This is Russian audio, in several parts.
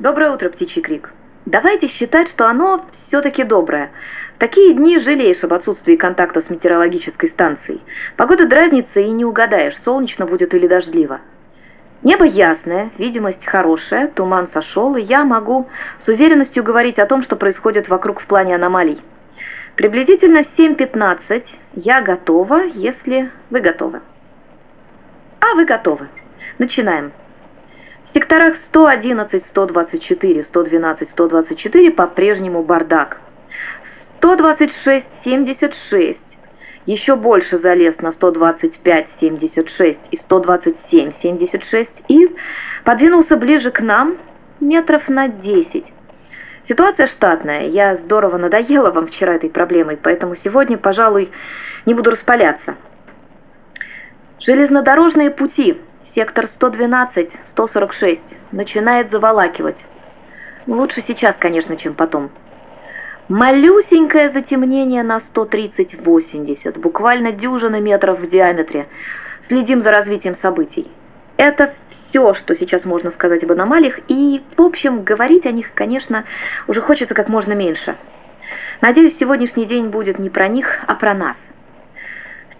Доброе утро, птичий крик. Давайте считать, что оно все-таки доброе. В такие дни жалеешь об отсутствии контакта с метеорологической станцией. Погода дразнится и не угадаешь, солнечно будет или дождливо. Небо ясное, видимость хорошая, туман сошел, и я могу с уверенностью говорить о том, что происходит вокруг в плане аномалий. Приблизительно в 7.15 я готова, если вы готовы. А вы готовы. Начинаем. В секторах 111, 124, 112, 124 по-прежнему бардак. 126, 76 еще больше залез на 125, 76 и 127, 76 и подвинулся ближе к нам метров на 10. Ситуация штатная. Я здорово надоела вам вчера этой проблемой, поэтому сегодня, пожалуй, не буду распаляться. Железнодорожные пути. Сектор 112, 146. Начинает заволакивать. Лучше сейчас, конечно, чем потом. Малюсенькое затемнение на 130-80, буквально дюжина метров в диаметре. Следим за развитием событий. Это все, что сейчас можно сказать об аномалиях, и, в общем, говорить о них, конечно, уже хочется как можно меньше. Надеюсь, сегодняшний день будет не про них, а про нас.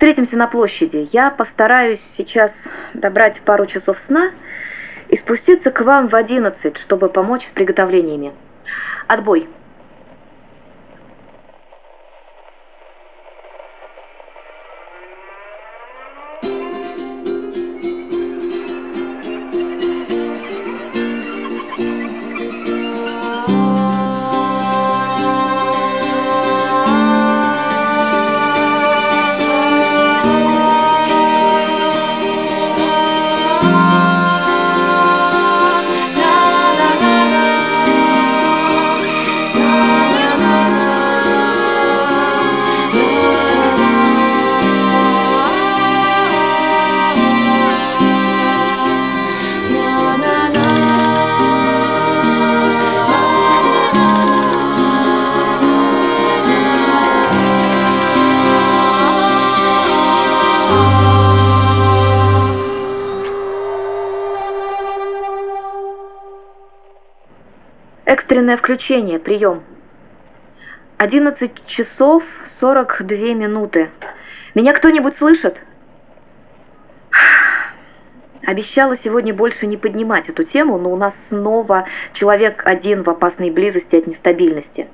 Встретимся на площади. Я постараюсь сейчас добрать пару часов сна и спуститься к вам в 11, чтобы помочь с приготовлениями. Отбой. Экстренное включение, прием. 11 часов 42 минуты. Меня кто-нибудь слышит? Обещала сегодня больше не поднимать эту тему, но у нас снова человек один в опасной близости от нестабильности.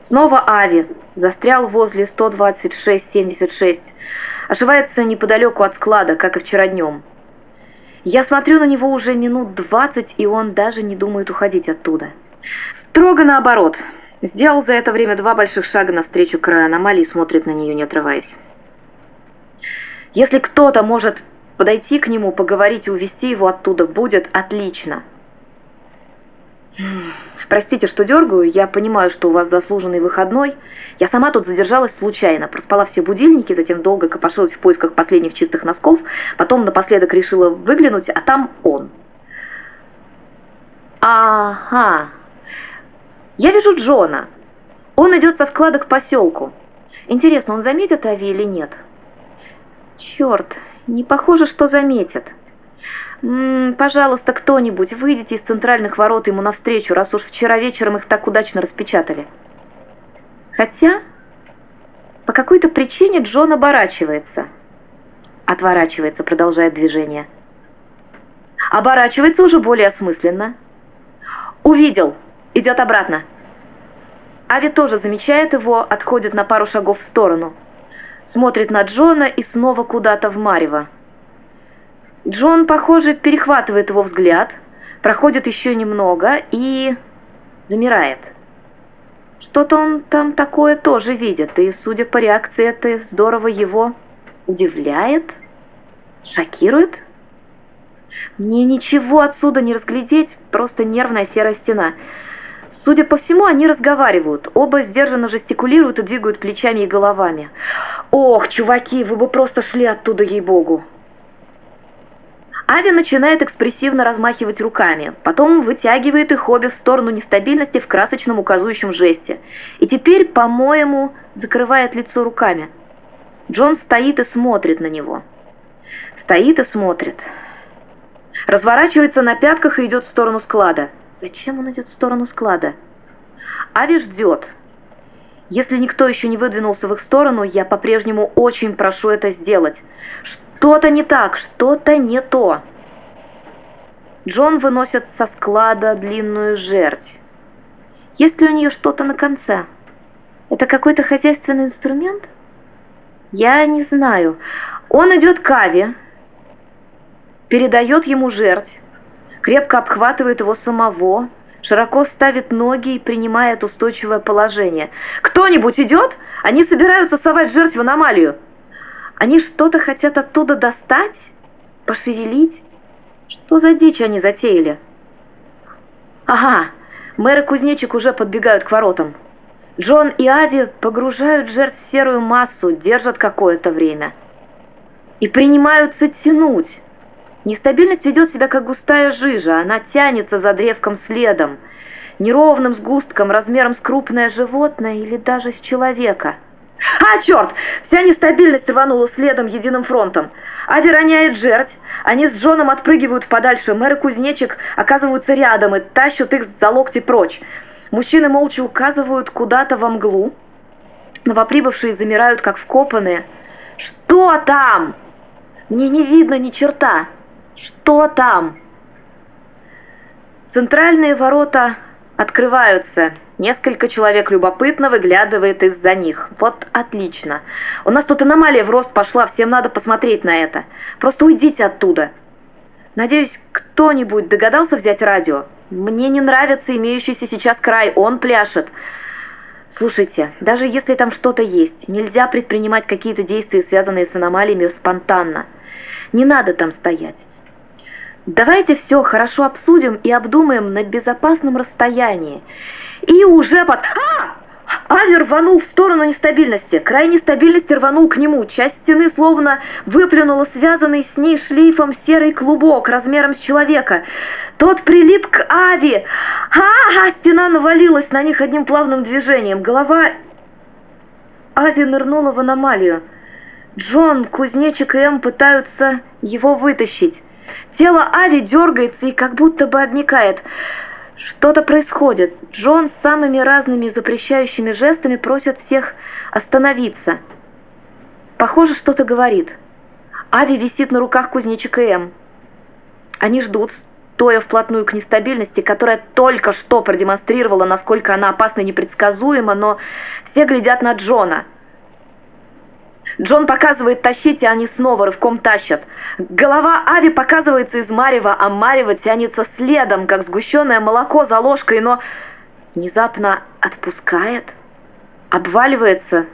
Снова Ави застрял возле 126-76. Ошивается неподалеку от склада, как и вчера днем. Я смотрю на него уже минут двадцать, и он даже не думает уходить оттуда. Строго наоборот. Сделал за это время два больших шага навстречу краю аномалии и смотрит на нее, не отрываясь. Если кто-то может подойти к нему, поговорить и увести его оттуда, будет отлично. Простите, что дергаю, я понимаю, что у вас заслуженный выходной. Я сама тут задержалась случайно, проспала все будильники, затем долго копошилась в поисках последних чистых носков, потом напоследок решила выглянуть, а там он. Ага. Я вижу Джона. Он идет со склада к поселку. Интересно, он заметит Ави или нет? Черт, не похоже, что заметит. Пожалуйста, кто-нибудь, выйдите из центральных ворот ему навстречу, раз уж вчера вечером их так удачно распечатали. Хотя, по какой-то причине Джон оборачивается. Отворачивается, продолжает движение. Оборачивается уже более осмысленно. Увидел, идет обратно. Ави тоже замечает его, отходит на пару шагов в сторону. Смотрит на Джона и снова куда-то в Марево. Джон, похоже, перехватывает его взгляд, проходит еще немного и замирает. Что-то он там такое тоже видит, и, судя по реакции, это здорово его удивляет, шокирует. Мне ничего отсюда не разглядеть, просто нервная серая стена. Судя по всему, они разговаривают. Оба сдержанно жестикулируют и двигают плечами и головами. Ох, чуваки, вы бы просто шли оттуда, ей-богу. Ави начинает экспрессивно размахивать руками, потом вытягивает их обе в сторону нестабильности в красочном указующем жесте. И теперь, по-моему, закрывает лицо руками. Джон стоит и смотрит на него. Стоит и смотрит. Разворачивается на пятках и идет в сторону склада. Зачем он идет в сторону склада? Ави ждет. Если никто еще не выдвинулся в их сторону, я по-прежнему очень прошу это сделать. Что-то не так, что-то не то. Джон выносит со склада длинную жердь. Есть ли у нее что-то на конце? Это какой-то хозяйственный инструмент? Я не знаю. Он идет к Ави, передает ему жердь, крепко обхватывает его самого, широко ставит ноги и принимает устойчивое положение. «Кто-нибудь идет? Они собираются совать жертву в аномалию. Они что-то хотят оттуда достать? Пошевелить? Что за дичь они затеяли?» «Ага, мэр и кузнечик уже подбегают к воротам. Джон и Ави погружают жертв в серую массу, держат какое-то время. И принимаются тянуть». Нестабильность ведет себя как густая жижа, она тянется за древком следом, неровным сгустком размером с крупное животное или даже с человека. А, черт! Вся нестабильность рванула следом единым фронтом. Ави роняет жерть, они с Джоном отпрыгивают подальше, мэр и кузнечик оказываются рядом и тащат их за локти прочь. Мужчины молча указывают куда-то во мглу. Новоприбывшие замирают, как вкопанные. «Что там?» «Мне не видно ни черта!» Что там? Центральные ворота открываются. Несколько человек любопытно выглядывает из-за них. Вот отлично. У нас тут аномалия в рост пошла, всем надо посмотреть на это. Просто уйдите оттуда. Надеюсь, кто-нибудь догадался взять радио? Мне не нравится имеющийся сейчас край, он пляшет. Слушайте, даже если там что-то есть, нельзя предпринимать какие-то действия, связанные с аномалиями, спонтанно. Не надо там стоять. Давайте все хорошо обсудим и обдумаем на безопасном расстоянии. И уже под... А! Авер рванул в сторону нестабильности. Край нестабильности рванул к нему. Часть стены словно выплюнула связанный с ней шлейфом серый клубок размером с человека. Тот прилип к Ави. А, -а, -а стена навалилась на них одним плавным движением. Голова Ави нырнула в аномалию. Джон, Кузнечик и Эм пытаются его вытащить. Тело Ави дергается и как будто бы обмикает. Что-то происходит. Джон с самыми разными запрещающими жестами просит всех остановиться. Похоже, что-то говорит. Ави висит на руках кузнечика М. Они ждут, стоя вплотную к нестабильности, которая только что продемонстрировала, насколько она опасна и непредсказуема, но все глядят на Джона – Джон показывает тащить, и они снова рывком тащат. Голова Ави показывается из Марева, а Марева тянется следом, как сгущенное молоко за ложкой, но внезапно отпускает, обваливается,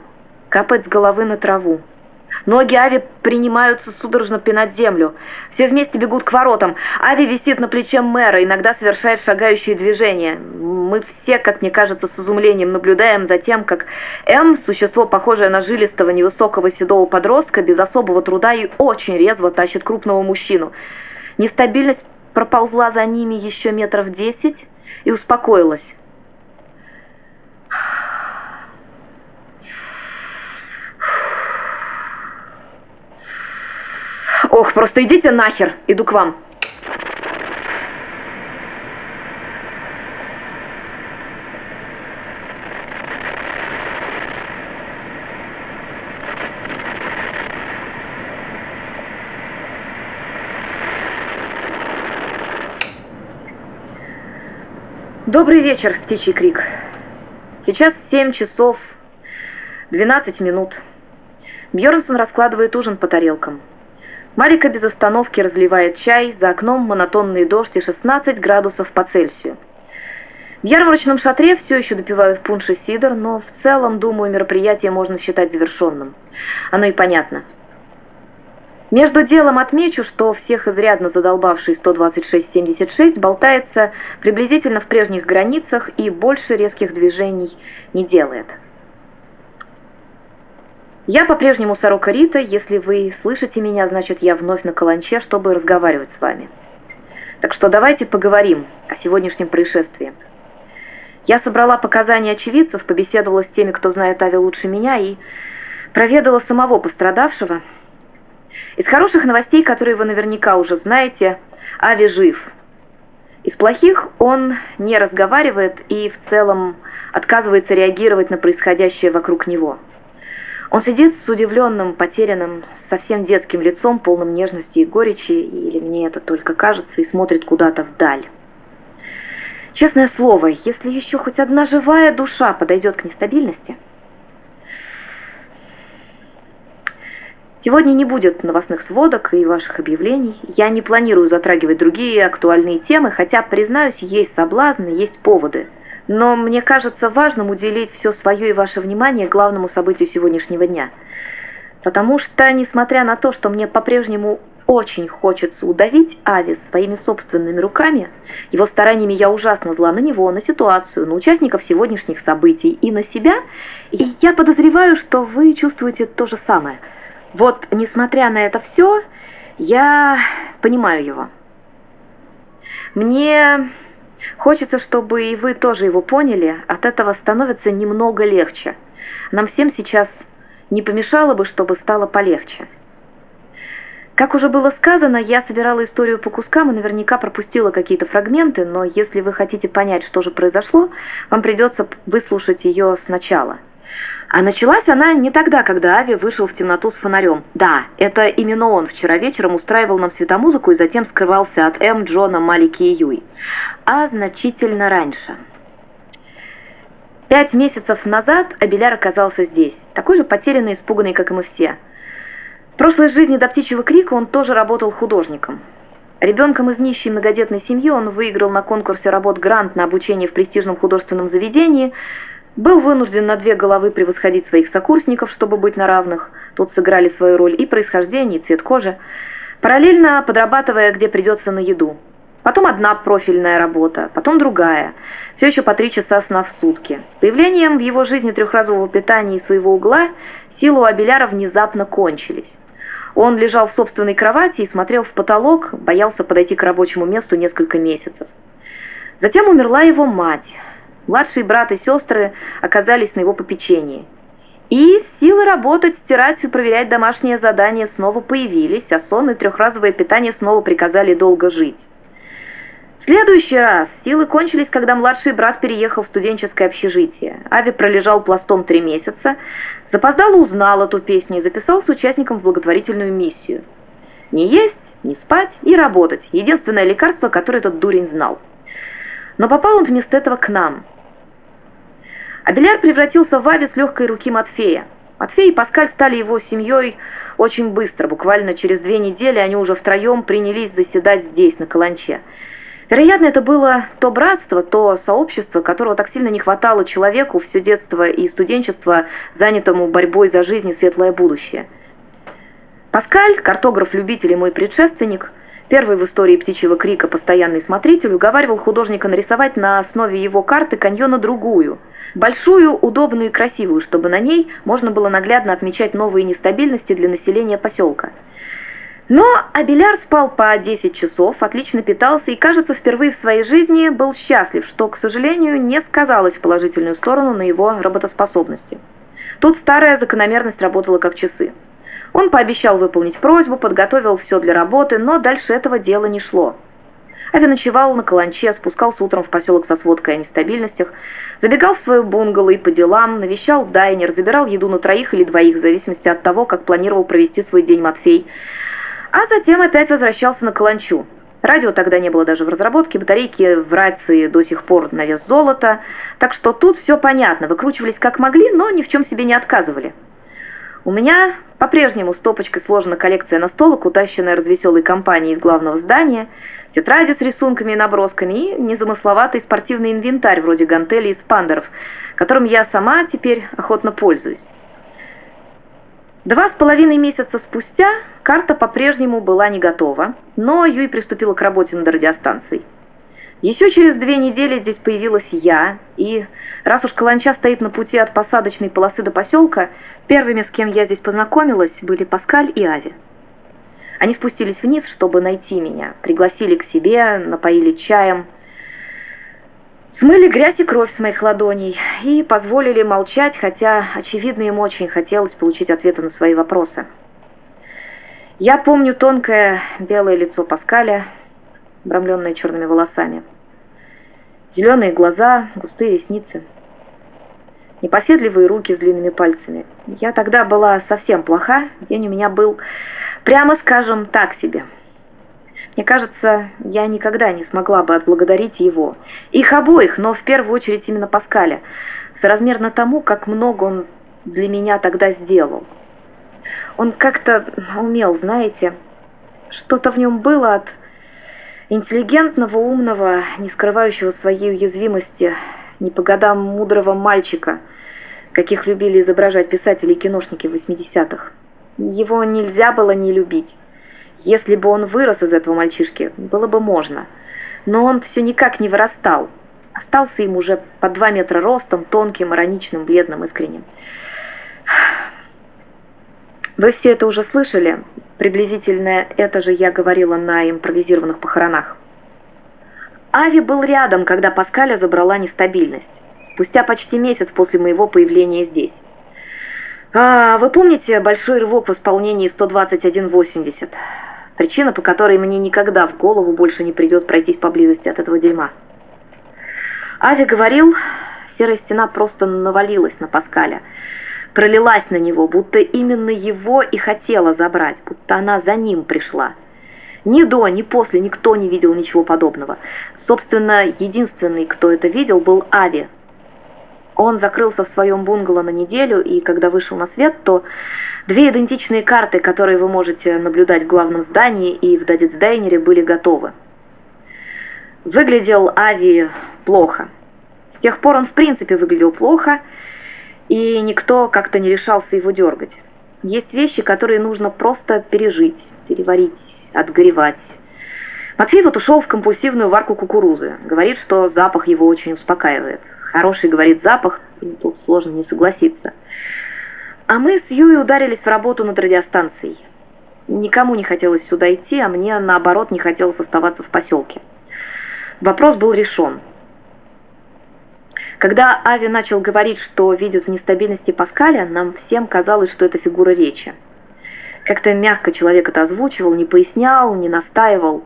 капает с головы на траву. Ноги Ави принимаются судорожно пинать землю. Все вместе бегут к воротам. Ави висит на плече мэра, иногда совершает шагающие движения. Мы все, как мне кажется, с изумлением наблюдаем за тем, как М, существо, похожее на жилистого невысокого седого подростка, без особого труда и очень резво тащит крупного мужчину. Нестабильность проползла за ними еще метров десять и успокоилась. Ох, просто идите нахер, иду к вам. Добрый вечер, птичий крик. Сейчас 7 часов 12 минут. Бьернсон раскладывает ужин по тарелкам. Марика без остановки разливает чай, за окном монотонный дождь и 16 градусов по Цельсию. В ярмарочном шатре все еще допивают пунш и сидр, но в целом, думаю, мероприятие можно считать завершенным. Оно и понятно. Между делом отмечу, что всех изрядно задолбавший 126-76 болтается приблизительно в прежних границах и больше резких движений не делает. Я по-прежнему сорока Рита. Если вы слышите меня, значит, я вновь на каланче, чтобы разговаривать с вами. Так что давайте поговорим о сегодняшнем происшествии. Я собрала показания очевидцев, побеседовала с теми, кто знает Ави лучше меня, и проведала самого пострадавшего. Из хороших новостей, которые вы наверняка уже знаете, Ави жив. Из плохих он не разговаривает и в целом отказывается реагировать на происходящее вокруг него. Он сидит с удивленным, потерянным, совсем детским лицом, полным нежности и горечи, или мне это только кажется, и смотрит куда-то вдаль. Честное слово, если еще хоть одна живая душа подойдет к нестабильности... Сегодня не будет новостных сводок и ваших объявлений. Я не планирую затрагивать другие актуальные темы, хотя, признаюсь, есть соблазны, есть поводы – но мне кажется важным уделить все свое и ваше внимание главному событию сегодняшнего дня. Потому что, несмотря на то, что мне по-прежнему очень хочется удавить Ави своими собственными руками, его стараниями я ужасно зла на него, на ситуацию, на участников сегодняшних событий и на себя, и я подозреваю, что вы чувствуете то же самое. Вот, несмотря на это все, я понимаю его. Мне Хочется, чтобы и вы тоже его поняли, от этого становится немного легче. Нам всем сейчас не помешало бы, чтобы стало полегче. Как уже было сказано, я собирала историю по кускам и наверняка пропустила какие-то фрагменты, но если вы хотите понять, что же произошло, вам придется выслушать ее сначала – а началась она не тогда, когда Ави вышел в темноту с фонарем. Да, это именно он вчера вечером устраивал нам светомузыку и затем скрывался от М, Джона, Малики и Юй. А значительно раньше. Пять месяцев назад Абеляр оказался здесь, такой же потерянный и испуганный, как и мы все. В прошлой жизни до птичьего крика он тоже работал художником. Ребенком из нищей многодетной семьи он выиграл на конкурсе работ грант на обучение в престижном художественном заведении – был вынужден на две головы превосходить своих сокурсников, чтобы быть на равных. Тут сыграли свою роль и происхождение, и цвет кожи. Параллельно подрабатывая, где придется на еду. Потом одна профильная работа, потом другая. Все еще по три часа сна в сутки. С появлением в его жизни трехразового питания и своего угла силы у Абеляра внезапно кончились. Он лежал в собственной кровати и смотрел в потолок, боялся подойти к рабочему месту несколько месяцев. Затем умерла его мать. Младшие брат и сестры оказались на его попечении. И силы работать, стирать и проверять домашние задания снова появились, а сон и трехразовое питание снова приказали долго жить. В следующий раз силы кончились, когда младший брат переехал в студенческое общежитие. Ави пролежал пластом три месяца, запоздало узнал эту песню и записался участником в благотворительную миссию. Не есть, не спать и работать – единственное лекарство, которое этот дурень знал. Но попал он вместо этого к нам – Абеляр превратился в Ави с легкой руки Матфея. Матфей и Паскаль стали его семьей очень быстро. Буквально через две недели они уже втроем принялись заседать здесь, на Каланче. Вероятно, это было то братство, то сообщество, которого так сильно не хватало человеку все детство и студенчество, занятому борьбой за жизнь и светлое будущее. Паскаль, картограф-любитель и мой предшественник – Первый в истории птичьего крика постоянный смотритель уговаривал художника нарисовать на основе его карты каньона другую, большую, удобную и красивую, чтобы на ней можно было наглядно отмечать новые нестабильности для населения поселка. Но Абеляр спал по 10 часов, отлично питался и, кажется, впервые в своей жизни был счастлив, что, к сожалению, не сказалось в положительную сторону на его работоспособности. Тут старая закономерность работала как часы. Он пообещал выполнить просьбу, подготовил все для работы, но дальше этого дела не шло. Ави ночевал на каланче, спускался утром в поселок со сводкой о нестабильностях, забегал в свою бунгало и по делам, навещал дайнер, забирал еду на троих или двоих, в зависимости от того, как планировал провести свой день Матфей. А затем опять возвращался на каланчу. Радио тогда не было даже в разработке, батарейки в рации до сих пор на вес золота, так что тут все понятно, выкручивались как могли, но ни в чем себе не отказывали. У меня по-прежнему стопочкой сложена коллекция настолок, утащенная развеселой компанией из главного здания, тетради с рисунками и набросками и незамысловатый спортивный инвентарь вроде гантелей и спандеров, которым я сама теперь охотно пользуюсь. Два с половиной месяца спустя карта по-прежнему была не готова, но Юй приступила к работе над радиостанцией. Еще через две недели здесь появилась я, и раз уж Каланча стоит на пути от посадочной полосы до поселка, первыми, с кем я здесь познакомилась, были Паскаль и Ави. Они спустились вниз, чтобы найти меня, пригласили к себе, напоили чаем, смыли грязь и кровь с моих ладоней и позволили молчать, хотя, очевидно, им очень хотелось получить ответы на свои вопросы. Я помню тонкое белое лицо Паскаля, обрамленная черными волосами. Зеленые глаза, густые ресницы. Непоседливые руки с длинными пальцами. Я тогда была совсем плоха, день у меня был, прямо скажем, так себе. Мне кажется, я никогда не смогла бы отблагодарить его. Их обоих, но в первую очередь именно Паскаля, соразмерно тому, как много он для меня тогда сделал. Он как-то умел, знаете, что-то в нем было от интеллигентного, умного, не скрывающего своей уязвимости, не по годам мудрого мальчика, каких любили изображать писатели и киношники в 80-х. Его нельзя было не любить. Если бы он вырос из этого мальчишки, было бы можно. Но он все никак не вырастал. Остался им уже по два метра ростом, тонким, ироничным, бледным, искренним. Вы все это уже слышали? Приблизительно это же я говорила на импровизированных похоронах. Ави был рядом, когда Паскаля забрала нестабильность. Спустя почти месяц после моего появления здесь. А, вы помните большой рывок в исполнении 121.80? Причина, по которой мне никогда в голову больше не придет пройтись поблизости от этого дерьма. Ави говорил, серая стена просто навалилась на Паскаля – пролилась на него, будто именно его и хотела забрать, будто она за ним пришла. Ни до, ни после никто не видел ничего подобного. Собственно, единственный, кто это видел, был Ави. Он закрылся в своем бунгало на неделю, и когда вышел на свет, то две идентичные карты, которые вы можете наблюдать в главном здании и в Дадицдайнере, были готовы. Выглядел Ави плохо. С тех пор он в принципе выглядел плохо, и никто как-то не решался его дергать. Есть вещи, которые нужно просто пережить, переварить, отгоревать. Матвей вот ушел в компульсивную варку кукурузы. Говорит, что запах его очень успокаивает. Хороший, говорит, запах, тут сложно не согласиться. А мы с Юей ударились в работу над радиостанцией. Никому не хотелось сюда идти, а мне, наоборот, не хотелось оставаться в поселке. Вопрос был решен – когда Ави начал говорить, что видит в нестабильности Паскаля, нам всем казалось, что это фигура речи. Как-то мягко человек это озвучивал, не пояснял, не настаивал.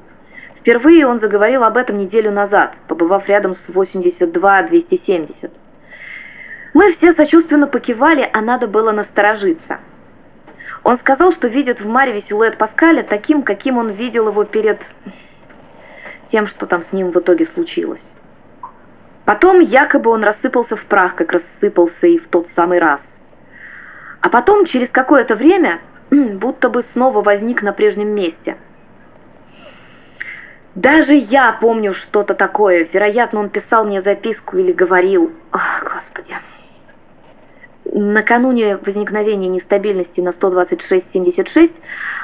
Впервые он заговорил об этом неделю назад, побывав рядом с 82-270. Мы все сочувственно покивали, а надо было насторожиться. Он сказал, что видит в Мареве силуэт Паскаля таким, каким он видел его перед тем, что там с ним в итоге случилось. Потом якобы он рассыпался в прах, как рассыпался и в тот самый раз. А потом, через какое-то время, будто бы снова возник на прежнем месте. Даже я помню что-то такое. Вероятно, он писал мне записку или говорил. Ох, Господи. Накануне возникновения нестабильности на 126.76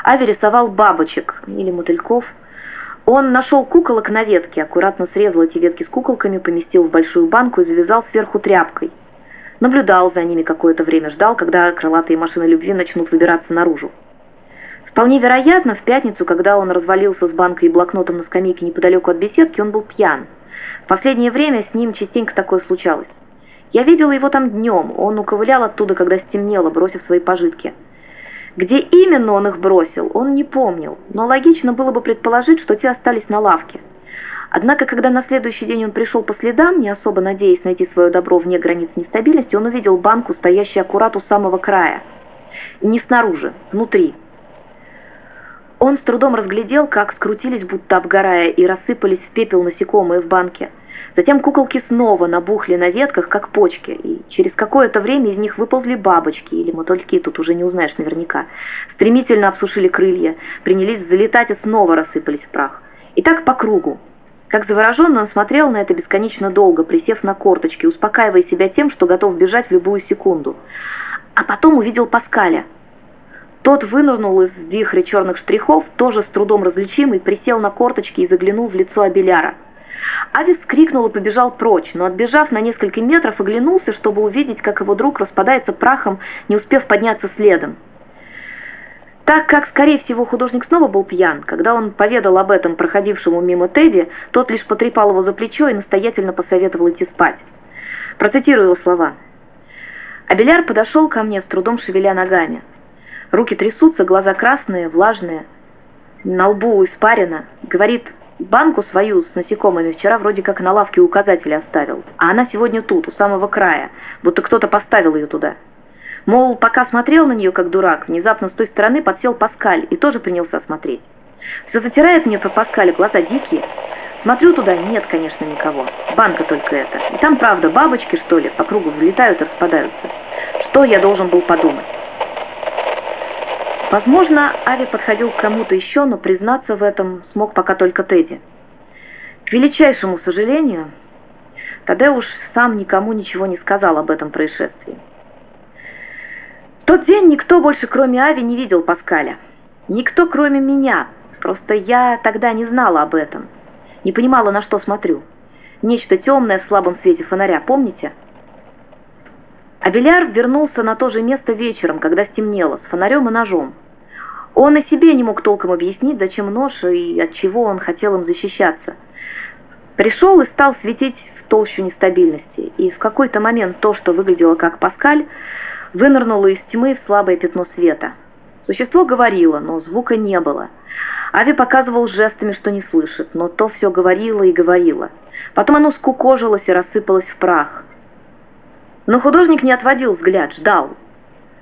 Ави рисовал бабочек или мотыльков – он нашел куколок на ветке, аккуратно срезал эти ветки с куколками, поместил в большую банку и завязал сверху тряпкой. Наблюдал за ними какое-то время, ждал, когда крылатые машины любви начнут выбираться наружу. Вполне вероятно, в пятницу, когда он развалился с банкой и блокнотом на скамейке неподалеку от беседки, он был пьян. В последнее время с ним частенько такое случалось. Я видела его там днем, он уковылял оттуда, когда стемнело, бросив свои пожитки. Где именно он их бросил, он не помнил, но логично было бы предположить, что те остались на лавке. Однако, когда на следующий день он пришел по следам, не особо надеясь найти свое добро вне границ нестабильности, он увидел банку, стоящую аккурат у самого края. Не снаружи, внутри. Он с трудом разглядел, как скрутились, будто обгорая, и рассыпались в пепел насекомые в банке – Затем куколки снова набухли на ветках, как почки, и через какое-то время из них выползли бабочки, или мотыльки, тут уже не узнаешь наверняка. Стремительно обсушили крылья, принялись залетать и снова рассыпались в прах. И так по кругу. Как завороженно он смотрел на это бесконечно долго, присев на корточки, успокаивая себя тем, что готов бежать в любую секунду. А потом увидел Паскаля. Тот вынырнул из вихря черных штрихов, тоже с трудом различимый, присел на корточки и заглянул в лицо Абеляра. Ави вскрикнул и побежал прочь, но отбежав на несколько метров, оглянулся, чтобы увидеть, как его друг распадается прахом, не успев подняться следом. Так как, скорее всего, художник снова был пьян, когда он поведал об этом проходившему мимо Тедди, тот лишь потрепал его за плечо и настоятельно посоветовал идти спать. Процитирую его слова. Абеляр подошел ко мне, с трудом шевеля ногами. Руки трясутся, глаза красные, влажные, на лбу испарено. Говорит, Банку свою с насекомыми вчера вроде как на лавке указателя оставил, а она сегодня тут, у самого края, будто кто-то поставил ее туда. Мол, пока смотрел на нее как дурак, внезапно с той стороны подсел Паскаль и тоже принялся смотреть. Все затирает мне про Паскаля, глаза дикие. Смотрю туда, нет, конечно, никого. Банка только это. И там, правда, бабочки, что ли, по кругу взлетают и распадаются. Что я должен был подумать? Возможно, Ави подходил к кому-то еще, но признаться в этом смог пока только Тедди. К величайшему сожалению, Тадеуш сам никому ничего не сказал об этом происшествии. В тот день никто больше, кроме Ави, не видел Паскаля. Никто, кроме меня. Просто я тогда не знала об этом. Не понимала, на что смотрю. Нечто темное в слабом свете фонаря, помните? Абеляр вернулся на то же место вечером, когда стемнело, с фонарем и ножом. Он и себе не мог толком объяснить, зачем нож и от чего он хотел им защищаться. Пришел и стал светить в толщу нестабильности, и в какой-то момент то, что выглядело как Паскаль, вынырнуло из тьмы в слабое пятно света. Существо говорило, но звука не было. Ави показывал жестами, что не слышит, но то все говорило и говорило. Потом оно скукожилось и рассыпалось в прах. Но художник не отводил взгляд, ждал.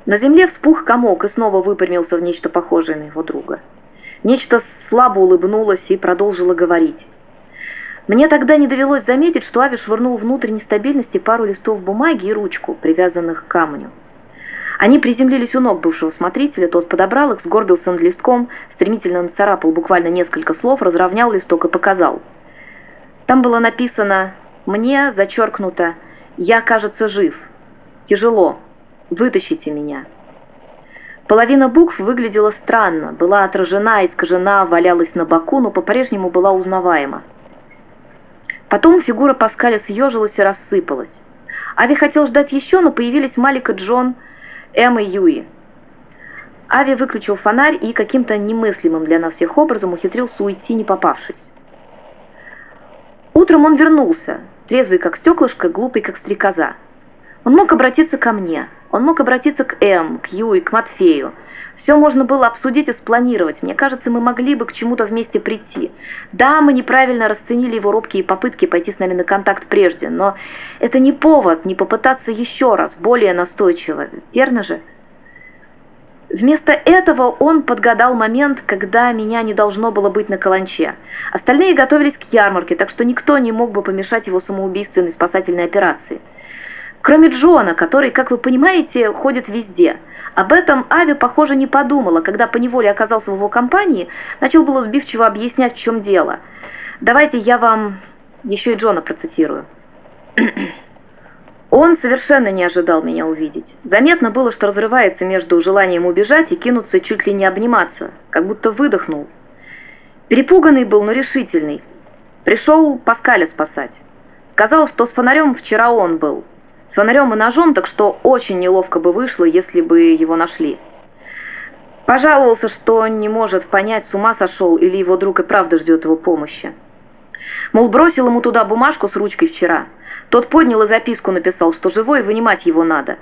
На земле вспух комок и снова выпрямился в нечто похожее на его друга. Нечто слабо улыбнулось и продолжило говорить. Мне тогда не довелось заметить, что Ави швырнул внутрь нестабильности пару листов бумаги и ручку, привязанных к камню. Они приземлились у ног бывшего смотрителя, тот подобрал их, сгорбился над листком, стремительно нацарапал буквально несколько слов, разровнял листок и показал. Там было написано «Мне, зачеркнуто, я, кажется, жив. Тяжело. Вытащите меня». Половина букв выглядела странно, была отражена, искажена, валялась на боку, но по-прежнему была узнаваема. Потом фигура Паскаля съежилась и рассыпалась. Ави хотел ждать еще, но появились Малик и Джон – Эм и Юи. Ави выключил фонарь и каким-то немыслимым для нас всех образом ухитрился уйти, не попавшись. Утром он вернулся, трезвый как стеклышко, глупый как стрекоза. Он мог обратиться ко мне, он мог обратиться к Эм, к Юи, к Матфею. Все можно было обсудить и спланировать. Мне кажется, мы могли бы к чему-то вместе прийти. Да, мы неправильно расценили его робкие попытки пойти с нами на контакт прежде, но это не повод не попытаться еще раз, более настойчиво. Верно же? Вместо этого он подгадал момент, когда меня не должно было быть на каланче. Остальные готовились к ярмарке, так что никто не мог бы помешать его самоубийственной спасательной операции. Кроме Джона, который, как вы понимаете, ходит везде. Об этом Ави, похоже, не подумала, когда поневоле оказался в его компании, начал было сбивчиво объяснять, в чем дело. Давайте я вам еще и Джона процитирую. Он совершенно не ожидал меня увидеть. Заметно было, что разрывается между желанием убежать и кинуться чуть ли не обниматься, как будто выдохнул. Перепуганный был, но решительный. Пришел Паскаля спасать. Сказал, что с фонарем вчера он был, с фонарем и ножом, так что очень неловко бы вышло, если бы его нашли. Пожаловался, что не может понять, с ума сошел или его друг и правда ждет его помощи. Мол, бросил ему туда бумажку с ручкой вчера. Тот поднял и записку написал, что живой вынимать его надо.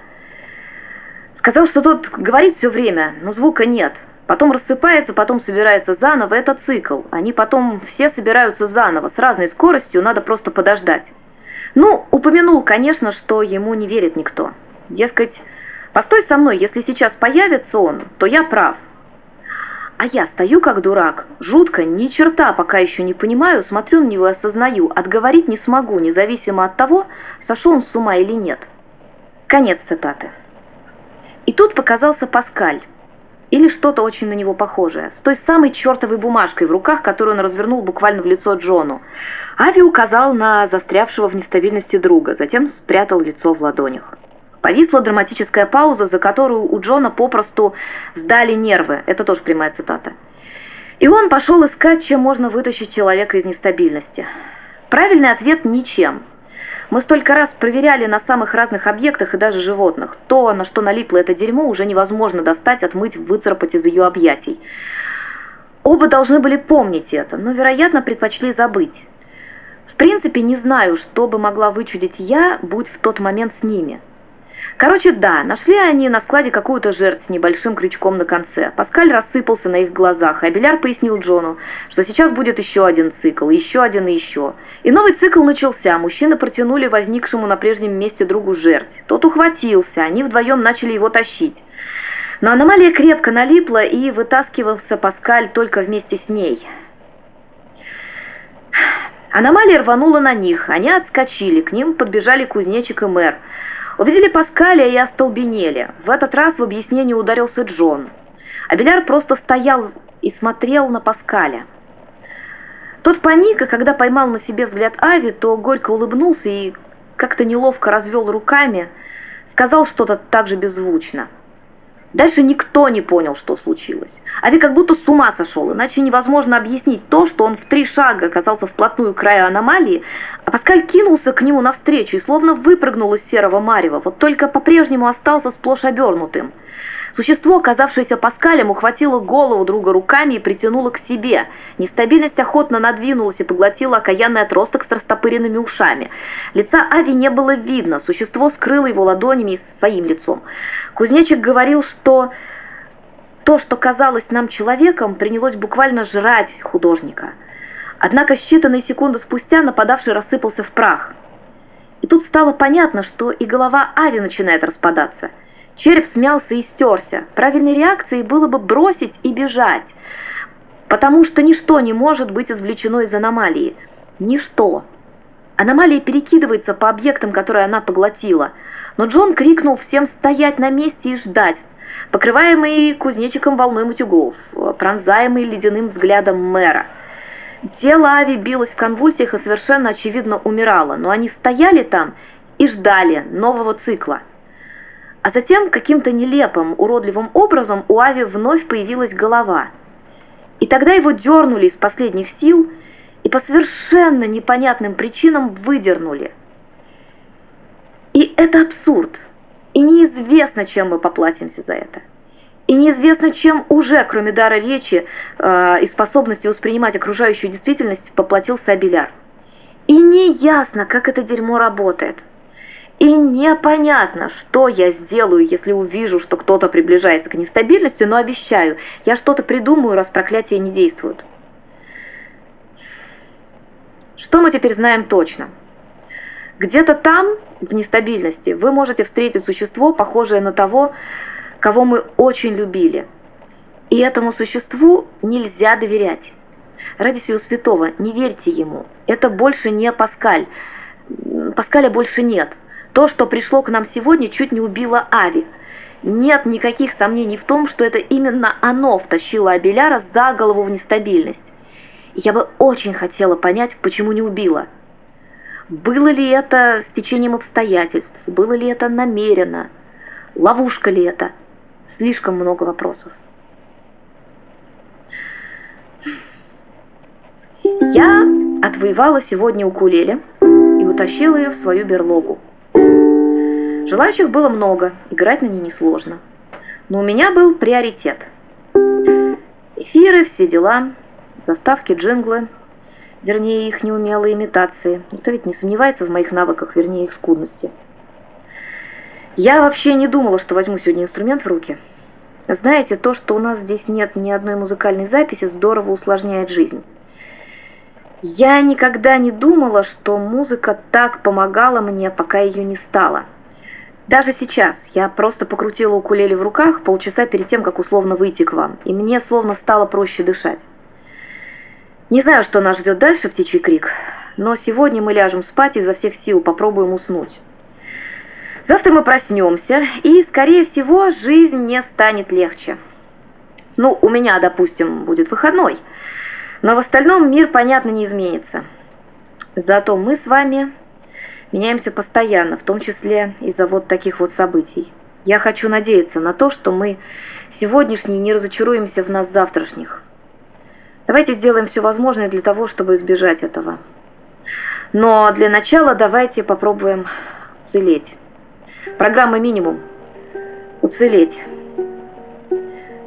Сказал, что тот говорит все время, но звука нет. Потом рассыпается, потом собирается заново. Это цикл. Они потом все собираются заново. С разной скоростью надо просто подождать. Ну, упомянул, конечно, что ему не верит никто. Дескать, постой со мной, если сейчас появится он, то я прав. А я стою как дурак, жутко, ни черта пока еще не понимаю, смотрю на него и осознаю, отговорить не смогу, независимо от того, сошел он с ума или нет. Конец цитаты. И тут показался Паскаль, или что-то очень на него похожее, с той самой чертовой бумажкой в руках, которую он развернул буквально в лицо Джону. Ави указал на застрявшего в нестабильности друга, затем спрятал лицо в ладонях. Повисла драматическая пауза, за которую у Джона попросту сдали нервы. Это тоже прямая цитата. И он пошел искать, чем можно вытащить человека из нестабильности. Правильный ответ – ничем. Мы столько раз проверяли на самых разных объектах и даже животных. То, на что налипло это дерьмо, уже невозможно достать, отмыть, выцарапать из ее объятий. Оба должны были помнить это, но, вероятно, предпочли забыть. В принципе, не знаю, что бы могла вычудить я, будь в тот момент с ними. Короче, да, нашли они на складе какую-то жертву с небольшим крючком на конце. Паскаль рассыпался на их глазах, а Беляр пояснил Джону, что сейчас будет еще один цикл, еще один и еще. И новый цикл начался. Мужчины протянули возникшему на прежнем месте другу жертв. Тот ухватился, они вдвоем начали его тащить. Но аномалия крепко налипла, и вытаскивался Паскаль только вместе с ней. Аномалия рванула на них, они отскочили, к ним подбежали кузнечик и мэр. Увидели Паскаля и остолбенели. В этот раз в объяснение ударился Джон. Абеляр просто стоял и смотрел на Паскаля. Тот паник, и когда поймал на себе взгляд Ави, то горько улыбнулся и как-то неловко развел руками, сказал что-то так же беззвучно – Дальше никто не понял, что случилось. Ави как будто с ума сошел, иначе невозможно объяснить то, что он в три шага оказался вплотную к краю аномалии, а Паскаль кинулся к нему навстречу и словно выпрыгнул из серого марева, вот только по-прежнему остался сплошь обернутым – Существо, оказавшееся Паскалем, ухватило голову друга руками и притянуло к себе. Нестабильность охотно надвинулась и поглотила окаянный отросток с растопыренными ушами. Лица Ави не было видно, существо скрыло его ладонями и своим лицом. Кузнечик говорил, что то, что казалось нам человеком, принялось буквально жрать художника. Однако считанные секунды спустя нападавший рассыпался в прах. И тут стало понятно, что и голова Ави начинает распадаться – Череп смялся и стерся. Правильной реакцией было бы бросить и бежать, потому что ничто не может быть извлечено из аномалии. Ничто. Аномалия перекидывается по объектам, которые она поглотила. Но Джон крикнул всем стоять на месте и ждать, покрываемый кузнечиком волной матюгов, пронзаемый ледяным взглядом мэра. Тело Ави билось в конвульсиях и совершенно очевидно умирало, но они стояли там и ждали нового цикла. А затем каким-то нелепым, уродливым образом у Ави вновь появилась голова. И тогда его дернули из последних сил и по совершенно непонятным причинам выдернули. И это абсурд. И неизвестно, чем мы поплатимся за это. И неизвестно, чем уже, кроме дара речи э, и способности воспринимать окружающую действительность, поплатился Абеляр. И неясно, как это дерьмо работает. И непонятно, что я сделаю, если увижу, что кто-то приближается к нестабильности, но обещаю, я что-то придумаю, раз проклятия не действуют. Что мы теперь знаем точно? Где-то там, в нестабильности, вы можете встретить существо, похожее на того, кого мы очень любили. И этому существу нельзя доверять. Ради всего святого, не верьте ему. Это больше не Паскаль. Паскаля больше нет. То, что пришло к нам сегодня, чуть не убило Ави. Нет никаких сомнений в том, что это именно оно втащило Абеляра за голову в нестабильность. я бы очень хотела понять, почему не убило. Было ли это стечением обстоятельств? Было ли это намеренно? Ловушка ли это? Слишком много вопросов. Я отвоевала сегодня укулеле и утащила ее в свою берлогу. Желающих было много, играть на ней несложно. Но у меня был приоритет. Эфиры, все дела, заставки, джинглы, вернее их неумелые имитации. Никто ведь не сомневается в моих навыках, вернее их скудности. Я вообще не думала, что возьму сегодня инструмент в руки. Знаете, то, что у нас здесь нет ни одной музыкальной записи, здорово усложняет жизнь. Я никогда не думала, что музыка так помогала мне, пока ее не стало – даже сейчас я просто покрутила укулеле в руках полчаса перед тем, как условно выйти к вам, и мне словно стало проще дышать. Не знаю, что нас ждет дальше, птичий крик, но сегодня мы ляжем спать изо всех сил попробуем уснуть. Завтра мы проснемся, и, скорее всего, жизнь не станет легче. Ну, у меня, допустим, будет выходной, но в остальном мир, понятно, не изменится. Зато мы с вами меняемся постоянно, в том числе из-за вот таких вот событий. Я хочу надеяться на то, что мы сегодняшние не разочаруемся в нас завтрашних. Давайте сделаем все возможное для того, чтобы избежать этого. Но для начала давайте попробуем уцелеть. Программа минимум. Уцелеть.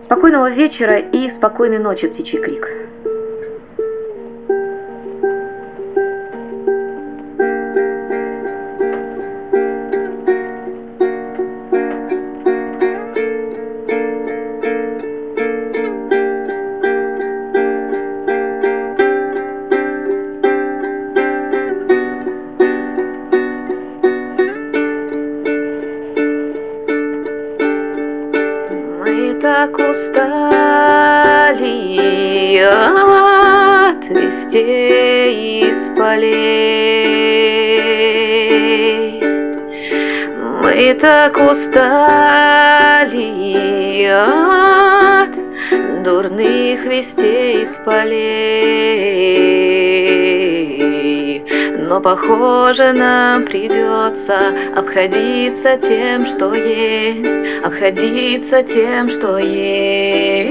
Спокойного вечера и спокойной ночи, птичий крик. Похоже, нам придется обходиться тем, что есть, обходиться тем, что есть.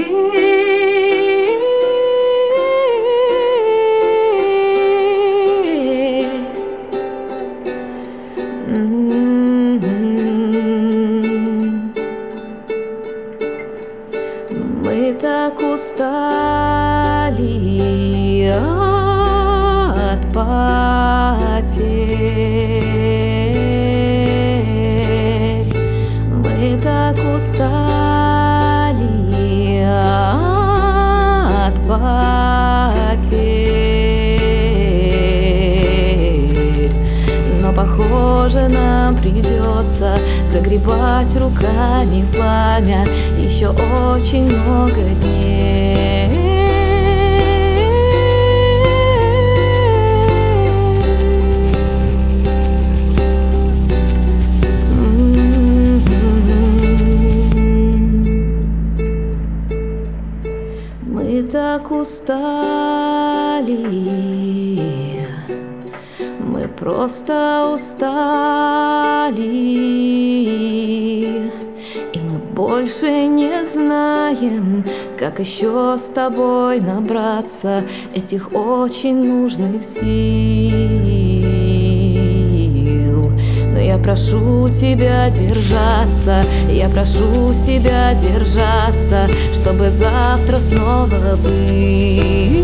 Больше не знаем, как еще с тобой набраться этих очень нужных сил. Но я прошу тебя держаться, я прошу себя держаться, чтобы завтра снова был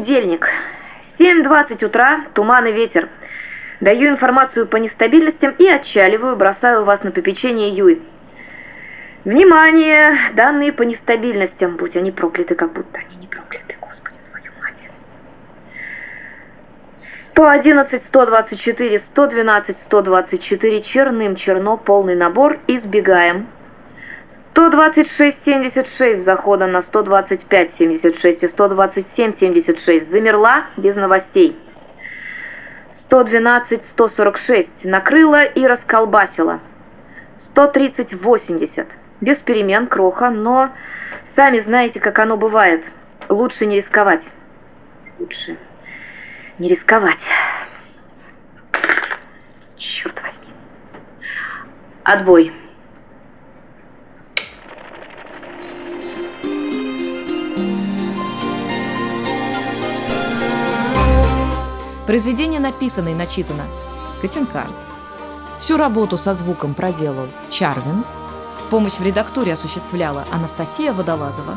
понедельник. 7.20 утра, туман и ветер. Даю информацию по нестабильностям и отчаливаю, бросаю вас на попечение Юй. Внимание, данные по нестабильностям, будь они прокляты, как будто они не прокляты, Господи, твою мать. 111, 124, 112, 124, черным, черно, полный набор, избегаем. 126,76 с заходом на 125,76 и 127,76 замерла без новостей. 112-146 накрыла и расколбасила. 130-80 без перемен, кроха, но сами знаете, как оно бывает. Лучше не рисковать. Лучше не рисковать. Черт возьми. Отбой. Произведение написано и начитано Катенкарт. Всю работу со звуком проделал Чарвин. Помощь в редактуре осуществляла Анастасия Водолазова.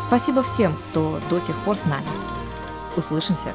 Спасибо всем, кто до сих пор с нами. Услышимся.